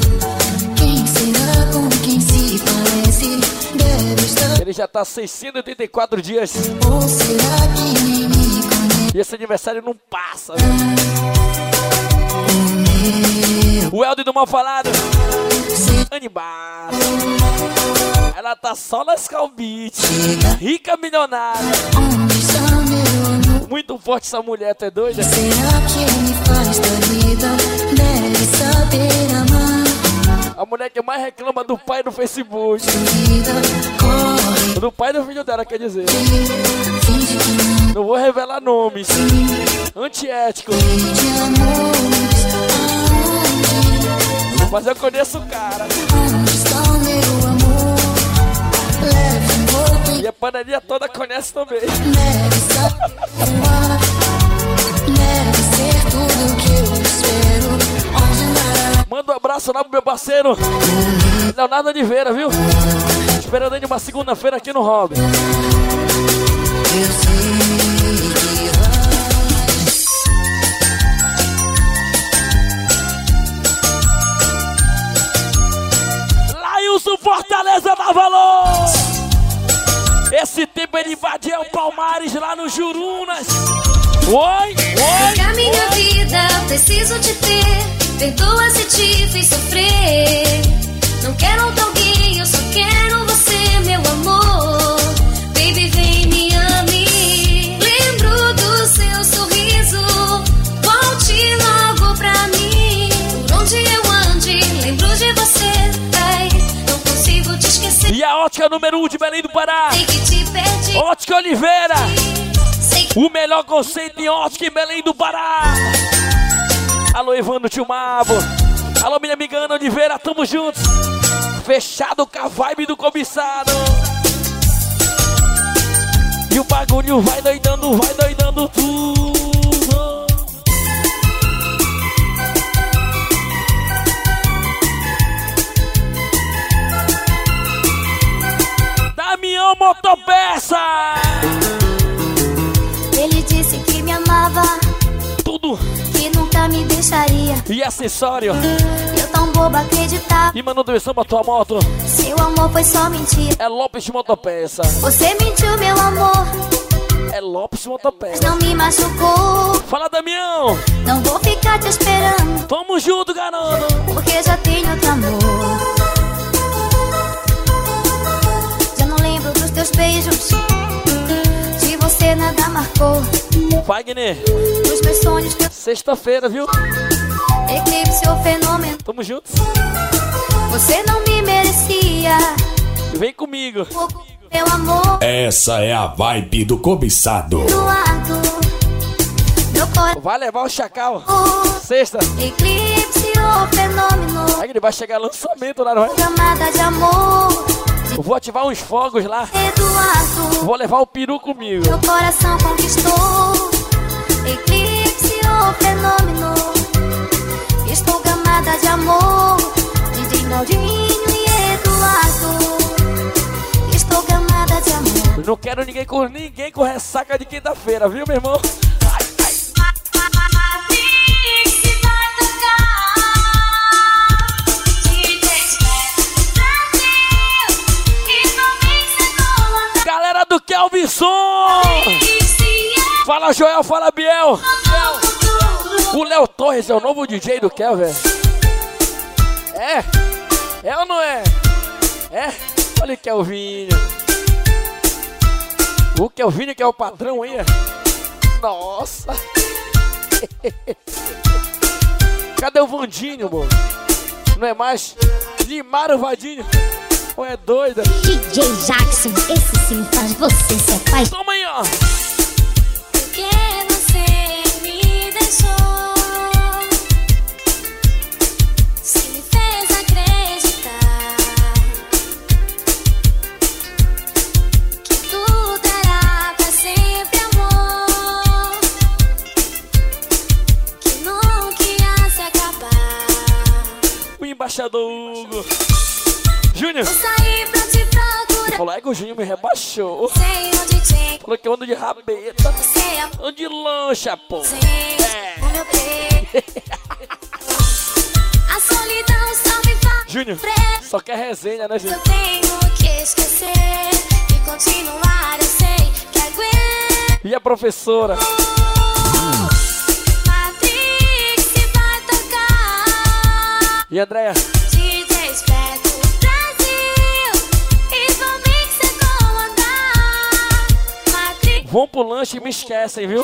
Ele já tá 684 dias. E esse aniversário não passa. O Helder do Mal Falado. Anibal. Ela tá só nas calbite. Rica milionária. Muito forte essa mulher, tu é doida? Será que me faz da vida? Deve saber amar. A mulher que mais reclama do pai no Facebook. Do pai do filho dela, quer dizer. não vou revelar nomes. Antiético. de. Mas eu conheço o cara. E a padaria toda conhece também. Manda um abraço lá pro meu parceiro Leonardo Oliveira, viu? Esperando ele uma segunda-feira aqui no Hobby. Eu sei Lailson Fortaleza dá valor! Esse tempo ele invadiu o Palmares lá no Jurunas. Oi, oi! Pra minha vida, preciso te ter. Perdoa se te fiz sofrer. Não quero outro alguém, eu só quero você, meu amor. E a ótica número 1 um de Belém do Pará. Ótica Oliveira. O melhor conceito em ótica em Belém do Pará. Alô, Evandro Tio Mabo. Alô, minha amiga Ana Oliveira, tamo juntos. Fechado com a vibe do cobiçado. E o bagulho vai doidando, vai doidando tudo. Motopeça. ele disse que me amava. Tudo Que nunca me deixaria. e acessório. Eu tão boba acreditar. E manutenção pra tua moto. Seu amor foi só mentira. É Lopes Motopeça. Você mentiu, meu amor. É Lopes Mas Motopeça. não me machucou. Fala, Damião. Não vou ficar te esperando. Tamo junto, garoto. Porque já tenho outro amor. Lembro dos teus beijos. De você nada marcou. Wagner, Dos meus sonhos sexta-feira, viu? eclipse ou fenômeno. Tamo juntos. Você não me merecia. Vem comigo. Meu amor. Essa é a vibe do cobiçado. Vai levar o chacal. Sexta. Eclipse ou fenômeno. Aí ele vai chegar lançamento lá, não vai? Camada de amor. Vou ativar uns fogos lá. Eduardo. Vou levar o peru comigo. Meu coração conquistou Eclipse ou fenômeno Estou gamada de amor Claudinho e Eduardo Estou gamada de amor Não quero ninguém com ninguém com ressaca de quinta-feira, viu, meu irmão? Fala Joel, fala Biel! O Léo Torres é o novo DJ do Kelvin. É? É ou não é? É? Olha o Kelvinho. O Kelvinho que é o patrão aí. Nossa! <laughs> Cadê o Vandinho, mano? Não é mais? Limaram o Vadinho? Ou é doida? DJ Jackson, esse sim faz você ser pai Toma aí, ó! Porque você me deixou Se me fez acreditar Que tudo era pra sempre amor Que nunca ia se acabar rebaixador Hugo. Júnior. Falou, é que o Júnior me rebaixou. Falou que eu ando de rabeta. É Ando de lancha, pô. bem. A solidão só me faz Júnior, só quer resenha, né, Eu Júnior? tenho que esquecer e continuar. Eu sei que aguento. E a professora? Matrix vai tocar. E a Andréia? Vão pro lanche e me esquecem, viu?